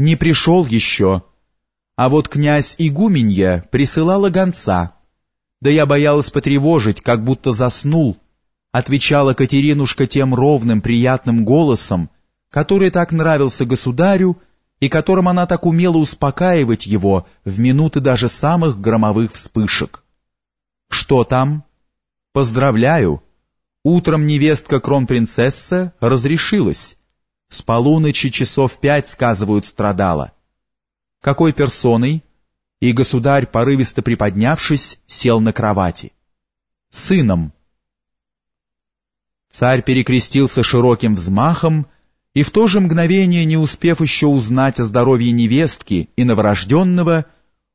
Не пришел еще. А вот князь Игуменья присылала гонца. Да я боялась потревожить, как будто заснул, отвечала Катеринушка тем ровным, приятным голосом, который так нравился государю и которым она так умела успокаивать его в минуты даже самых громовых вспышек. «Что там?» «Поздравляю! Утром невестка кронпринцесса разрешилась. С полуночи часов пять, сказывают, страдала. Какой персоной? И государь, порывисто приподнявшись, сел на кровати. Сыном. Царь перекрестился широким взмахом, и в то же мгновение, не успев еще узнать о здоровье невестки и новорожденного,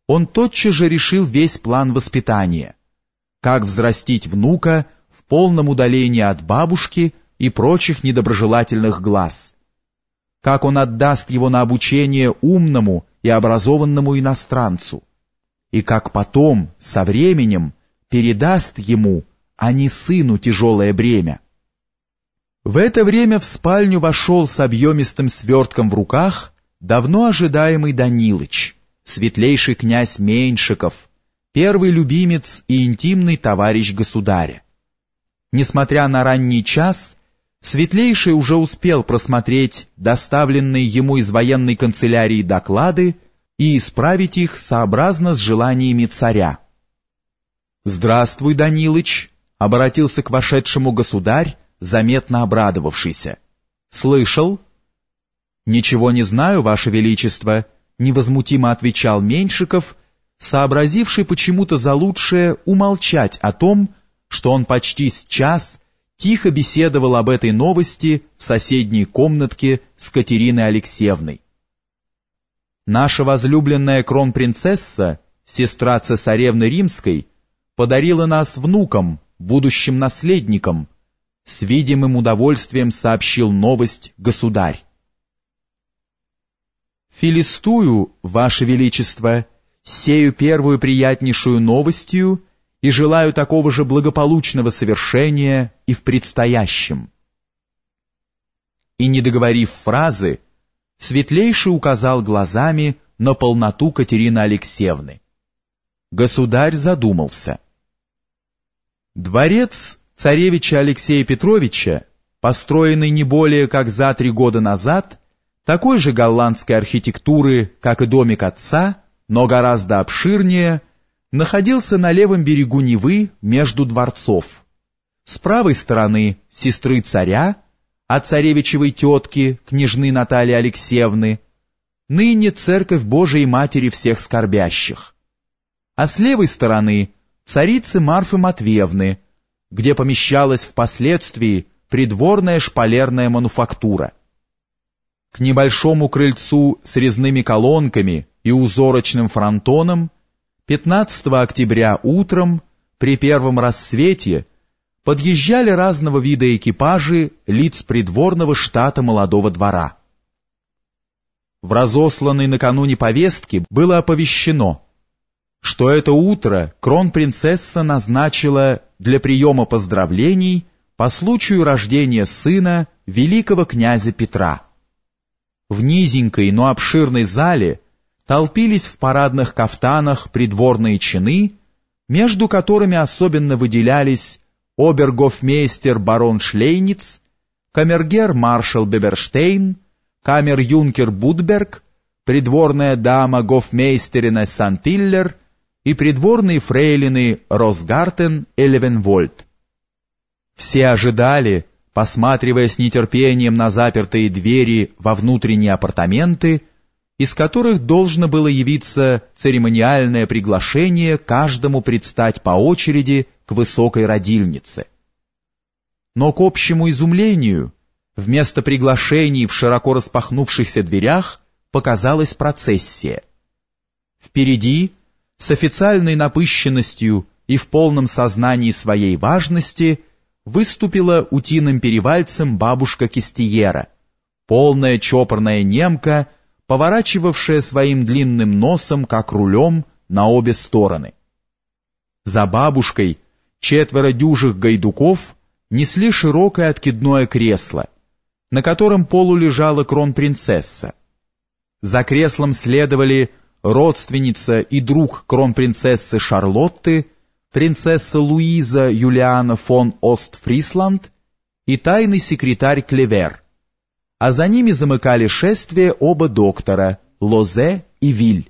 он тотчас же решил весь план воспитания. Как взрастить внука в полном удалении от бабушки и прочих недоброжелательных глаз как он отдаст его на обучение умному и образованному иностранцу, и как потом, со временем, передаст ему, а не сыну тяжелое бремя. В это время в спальню вошел с объемистым свертком в руках давно ожидаемый Данилыч, светлейший князь Меньшиков, первый любимец и интимный товарищ государя. Несмотря на ранний час, Светлейший уже успел просмотреть доставленные ему из военной канцелярии доклады и исправить их сообразно с желаниями царя. «Здравствуй, Данилыч!» — обратился к вошедшему государь, заметно обрадовавшийся. «Слышал?» «Ничего не знаю, Ваше Величество», — невозмутимо отвечал Меньшиков, сообразивший почему-то за лучшее умолчать о том, что он почти с час тихо беседовал об этой новости в соседней комнатке с Катериной Алексеевной. Наша возлюбленная кронпринцесса, сестра цесаревны Римской, подарила нас внукам, будущим наследникам, с видимым удовольствием сообщил новость государь. Филистую, Ваше Величество, сею первую приятнейшую новостью и желаю такого же благополучного совершения и в предстоящем. И не договорив фразы, Светлейший указал глазами на полноту Катерины Алексеевны. Государь задумался. Дворец царевича Алексея Петровича, построенный не более как за три года назад, такой же голландской архитектуры, как и домик отца, но гораздо обширнее, находился на левом берегу Невы между дворцов. С правой стороны сестры царя, а царевичевой тетки, княжны Натальи Алексеевны, ныне церковь Божией Матери всех скорбящих. А с левой стороны царицы Марфы Матвеевны, где помещалась впоследствии придворная шпалерная мануфактура. К небольшому крыльцу с резными колонками и узорочным фронтоном 15 октября утром при первом рассвете подъезжали разного вида экипажи лиц придворного штата молодого двора. В разосланной накануне повестке было оповещено, что это утро кронпринцесса назначила для приема поздравлений по случаю рождения сына великого князя Петра. В низенькой, но обширной зале толпились в парадных кафтанах придворные чины, между которыми особенно выделялись обергофмейстер барон Шлейниц, камергер маршал Беверштейн, камер-юнкер Будберг, придворная дама гофмейстерина Сантиллер и придворные фрейлины Росгартен и Левенвольд. Все ожидали, посматривая с нетерпением на запертые двери во внутренние апартаменты, из которых должно было явиться церемониальное приглашение каждому предстать по очереди к высокой родильнице. Но к общему изумлению, вместо приглашений в широко распахнувшихся дверях показалась процессия. Впереди, с официальной напыщенностью и в полном сознании своей важности, выступила утиным перевальцем бабушка Кистиера, полная чопорная немка, поворачивавшая своим длинным носом, как рулем, на обе стороны. За бабушкой четверо дюжих гайдуков несли широкое откидное кресло, на котором полулежала кронпринцесса. За креслом следовали родственница и друг кронпринцессы Шарлотты, принцесса Луиза Юлиана фон Остфрисланд и тайный секретарь Клевер, а за ними замыкали шествие оба доктора Лозе и Виль.